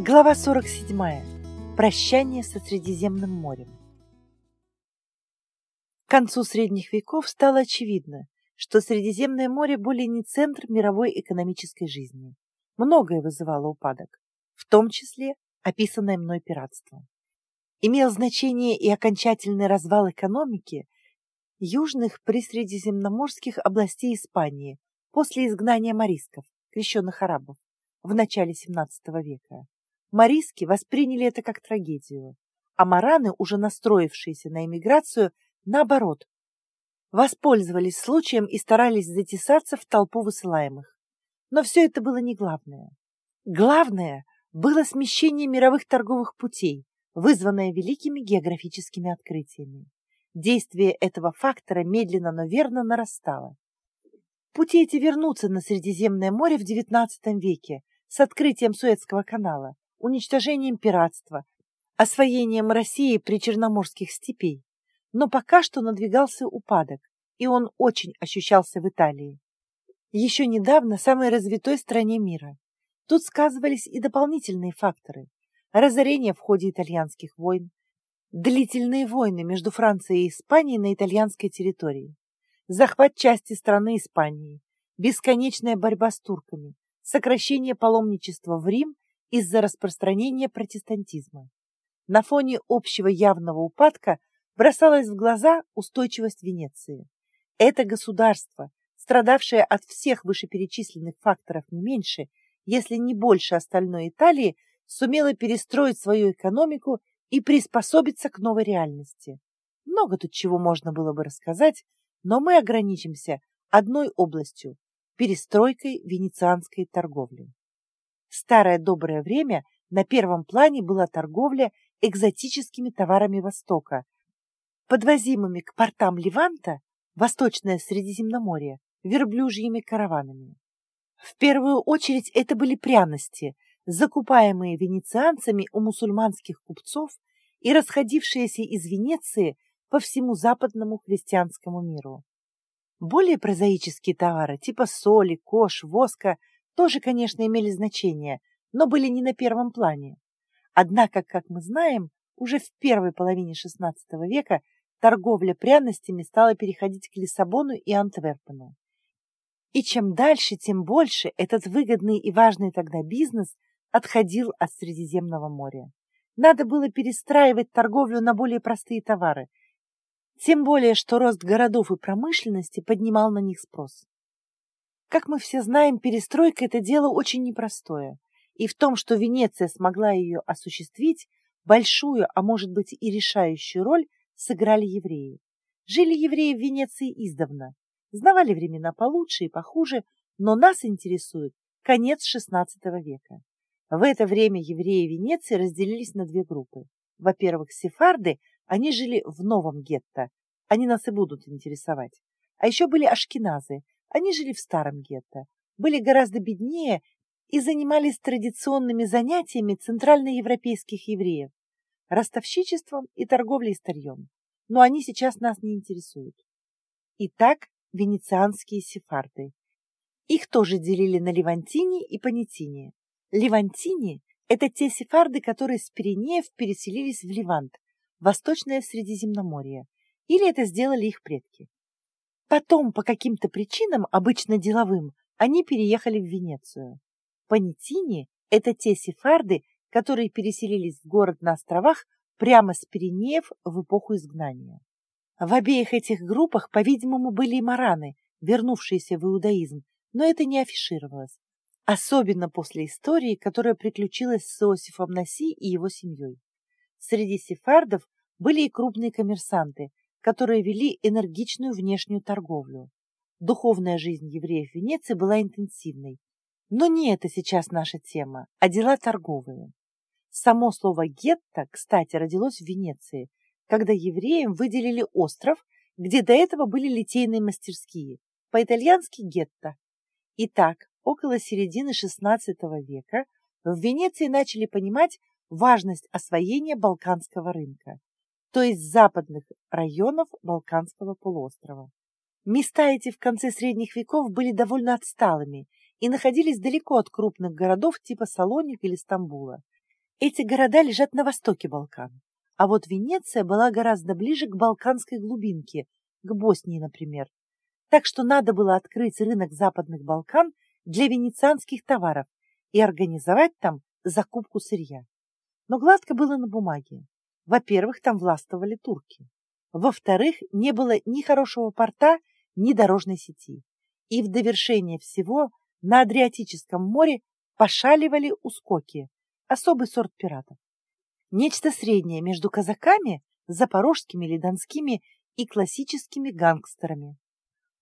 Глава 47. Прощание со Средиземным морем. К концу средних веков стало очевидно, что Средиземное море более не центр мировой экономической жизни. Многое вызывало упадок, в том числе описанное мной пиратство. Имел значение и окончательный развал экономики южных присредиземноморских областей Испании после изгнания морисков, крещенных арабов, в начале XVII века. Мариски восприняли это как трагедию, а мараны, уже настроившиеся на эмиграцию, наоборот, воспользовались случаем и старались затесаться в толпу высылаемых. Но все это было не главное. Главное было смещение мировых торговых путей, вызванное великими географическими открытиями. Действие этого фактора медленно, но верно нарастало. Пути эти вернутся на Средиземное море в XIX веке с открытием Суэцкого канала, уничтожением пиратства, освоением России при Черноморских степей. Но пока что надвигался упадок, и он очень ощущался в Италии. Еще недавно самой развитой стране мира. Тут сказывались и дополнительные факторы. Разорение в ходе итальянских войн, длительные войны между Францией и Испанией на итальянской территории, захват части страны Испании, бесконечная борьба с турками, сокращение паломничества в Рим из-за распространения протестантизма. На фоне общего явного упадка бросалась в глаза устойчивость Венеции. Это государство, страдавшее от всех вышеперечисленных факторов не меньше, если не больше остальной Италии, сумело перестроить свою экономику и приспособиться к новой реальности. Много тут чего можно было бы рассказать, но мы ограничимся одной областью – перестройкой венецианской торговли. В старое доброе время на первом плане была торговля экзотическими товарами Востока, подвозимыми к портам Леванта, Восточное Средиземноморье, верблюжьими караванами. В первую очередь это были пряности, закупаемые венецианцами у мусульманских купцов и расходившиеся из Венеции по всему западному христианскому миру. Более прозаические товары типа соли, кож, воска тоже, конечно, имели значение, но были не на первом плане. Однако, как мы знаем, уже в первой половине XVI века торговля пряностями стала переходить к Лиссабону и Антверпену. И чем дальше, тем больше этот выгодный и важный тогда бизнес отходил от Средиземного моря. Надо было перестраивать торговлю на более простые товары, тем более, что рост городов и промышленности поднимал на них спрос. Как мы все знаем, перестройка – это дело очень непростое. И в том, что Венеция смогла ее осуществить, большую, а может быть и решающую роль сыграли евреи. Жили евреи в Венеции издавна, знавали времена получше и похуже, но нас интересует конец XVI века. В это время евреи Венеции разделились на две группы. Во-первых, сефарды, они жили в новом гетто, они нас и будут интересовать. А еще были ашкеназы, они жили в старом гетто, были гораздо беднее и занимались традиционными занятиями центральноевропейских евреев – ростовщичеством и торговлей старьем. Но они сейчас нас не интересуют. Итак, венецианские сефарды. Их тоже делили на Левантини и Панетини. Левантини – это те сефарды, которые с Пиренеев переселились в Левант, Восточное Средиземноморье, или это сделали их предки. Потом, по каким-то причинам, обычно деловым, они переехали в Венецию. Панетини – это те сефарды, которые переселились в город на островах прямо с Пиренеев в эпоху изгнания. В обеих этих группах, по-видимому, были и мараны, вернувшиеся в иудаизм, но это не афишировалось, особенно после истории, которая приключилась с Иосифом Наси и его семьей. Среди сефардов были и крупные коммерсанты, которые вели энергичную внешнюю торговлю. Духовная жизнь евреев Венеции была интенсивной. Но не это сейчас наша тема, а дела торговые. Само слово «гетто», кстати, родилось в Венеции, когда евреям выделили остров, где до этого были литейные мастерские, по-итальянски «гетто». Итак, около середины XVI века в Венеции начали понимать важность освоения балканского рынка то есть западных районов Балканского полуострова. Места эти в конце средних веков были довольно отсталыми и находились далеко от крупных городов типа Салоника или Стамбула. Эти города лежат на востоке Балкан, а вот Венеция была гораздо ближе к балканской глубинке, к Боснии, например. Так что надо было открыть рынок западных Балкан для венецианских товаров и организовать там закупку сырья. Но гладко было на бумаге. Во-первых, там властвовали турки. Во-вторых, не было ни хорошего порта, ни дорожной сети. И в довершение всего на Адриатическом море пошаливали ускоки, особый сорт пиратов. Нечто среднее между казаками, запорожскими или донскими и классическими гангстерами.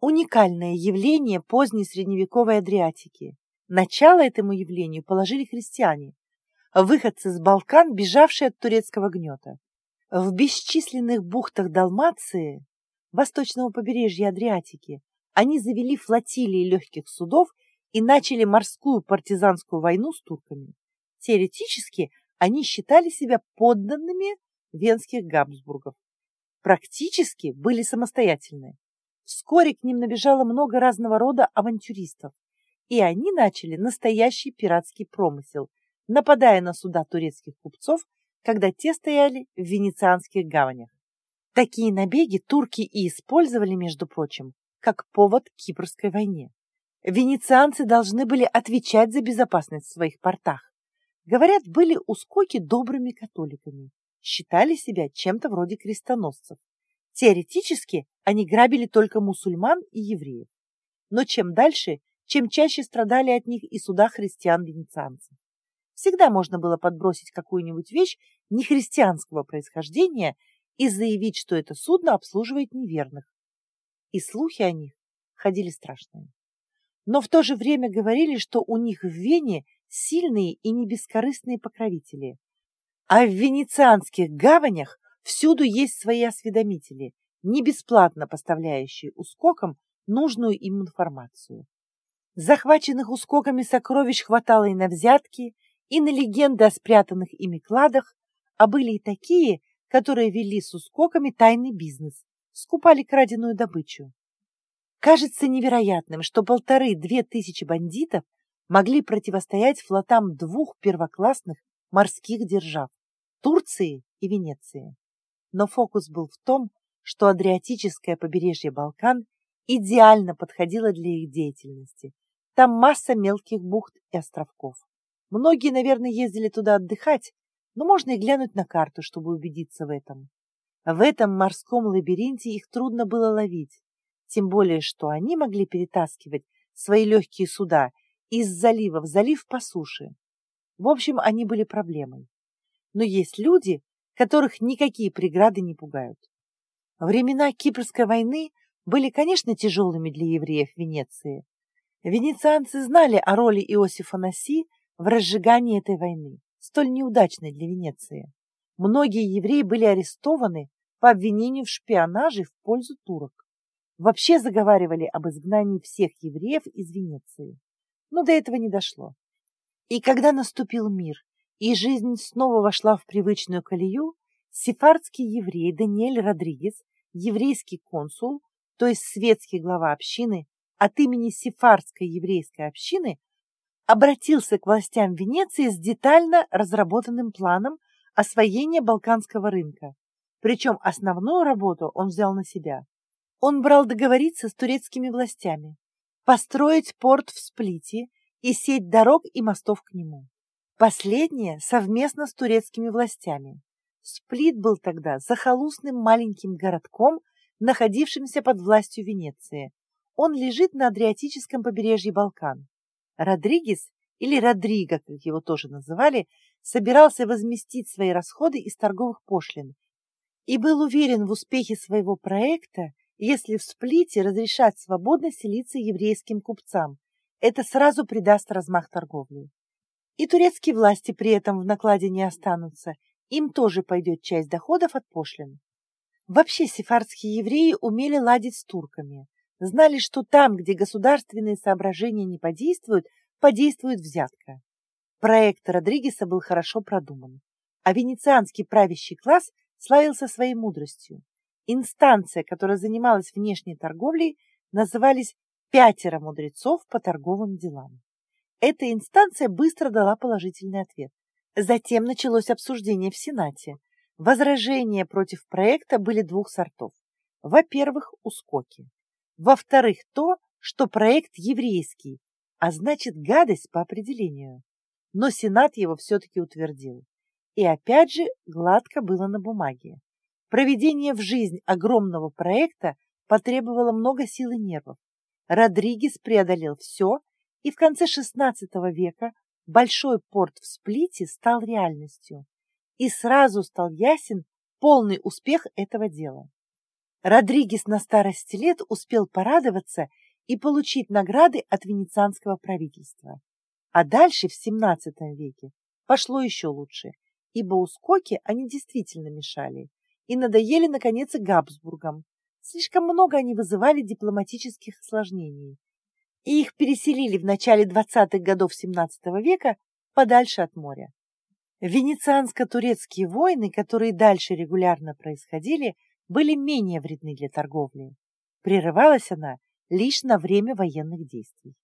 Уникальное явление поздней средневековой Адриатики. Начало этому явлению положили христиане, выходцы с Балкан, бежавшие от турецкого гнета. В бесчисленных бухтах Далмации, восточного побережья Адриатики, они завели флотилии легких судов и начали морскую партизанскую войну с турками. Теоретически они считали себя подданными венских Габсбургов. Практически были самостоятельны. Вскоре к ним набежало много разного рода авантюристов, и они начали настоящий пиратский промысел, нападая на суда турецких купцов, когда те стояли в венецианских гаванях. Такие набеги турки и использовали, между прочим, как повод к Кипрской войне. Венецианцы должны были отвечать за безопасность в своих портах. Говорят, были ускоки добрыми католиками, считали себя чем-то вроде крестоносцев. Теоретически они грабили только мусульман и евреев. Но чем дальше, чем чаще страдали от них и суда христиан-венецианцев. Всегда можно было подбросить какую-нибудь вещь нехристианского происхождения и заявить, что это судно обслуживает неверных. И слухи о них ходили страшные. Но в то же время говорили, что у них в Вене сильные и не бескорыстные покровители. А в венецианских гаванях всюду есть свои осведомители, не бесплатно поставляющие ускокам нужную им информацию. Захваченных ускоками сокровищ хватало и на взятки, и на легенды о спрятанных ими кладах, а были и такие, которые вели с ускоками тайный бизнес, скупали краденую добычу. Кажется невероятным, что полторы-две тысячи бандитов могли противостоять флотам двух первоклассных морских держав – Турции и Венеции. Но фокус был в том, что Адриатическое побережье Балкан идеально подходило для их деятельности. Там масса мелких бухт и островков. Многие, наверное, ездили туда отдыхать, но можно и глянуть на карту, чтобы убедиться в этом. В этом морском лабиринте их трудно было ловить, тем более, что они могли перетаскивать свои легкие суда из залива в залив по суше. В общем, они были проблемой. Но есть люди, которых никакие преграды не пугают. Времена Кипрской войны были, конечно, тяжелыми для евреев Венеции. Венецианцы знали о роли Иосифа Наси в разжигании этой войны, столь неудачной для Венеции. Многие евреи были арестованы по обвинению в шпионаже в пользу турок. Вообще заговаривали об изгнании всех евреев из Венеции. Но до этого не дошло. И когда наступил мир, и жизнь снова вошла в привычную колею, сефардский еврей Даниэль Родригес, еврейский консул, то есть светский глава общины, от имени сефардской еврейской общины обратился к властям Венеции с детально разработанным планом освоения балканского рынка. Причем основную работу он взял на себя. Он брал договориться с турецкими властями, построить порт в Сплите и сеть дорог и мостов к нему. Последнее совместно с турецкими властями. Сплит был тогда захолустным маленьким городком, находившимся под властью Венеции. Он лежит на Адриатическом побережье Балкан. Родригес, или Родриго, как его тоже называли, собирался возместить свои расходы из торговых пошлин и был уверен в успехе своего проекта, если в Сплите разрешат свободно селиться еврейским купцам. Это сразу придаст размах торговли. И турецкие власти при этом в накладе не останутся, им тоже пойдет часть доходов от пошлин. Вообще сефардские евреи умели ладить с турками знали, что там, где государственные соображения не подействуют, подействует взятка. Проект Родригеса был хорошо продуман, а венецианский правящий класс славился своей мудростью. Инстанция, которая занималась внешней торговлей, назывались «пятеро мудрецов по торговым делам». Эта инстанция быстро дала положительный ответ. Затем началось обсуждение в Сенате. Возражения против проекта были двух сортов. Во-первых, ускоки. Во-вторых, то, что проект еврейский, а значит гадость по определению. Но Сенат его все-таки утвердил. И опять же гладко было на бумаге. Проведение в жизнь огромного проекта потребовало много сил и нервов. Родригес преодолел все, и в конце XVI века большой порт в Сплите стал реальностью. И сразу стал ясен полный успех этого дела. Родригес на старости лет успел порадоваться и получить награды от венецианского правительства. А дальше, в XVII веке, пошло еще лучше, ибо ускоки они действительно мешали и надоели, наконец, и Габсбургам. Слишком много они вызывали дипломатических осложнений, и их переселили в начале 20-х годов XVII века подальше от моря. Венецианско-турецкие войны, которые дальше регулярно происходили, были менее вредны для торговли. Прерывалась она лишь на время военных действий.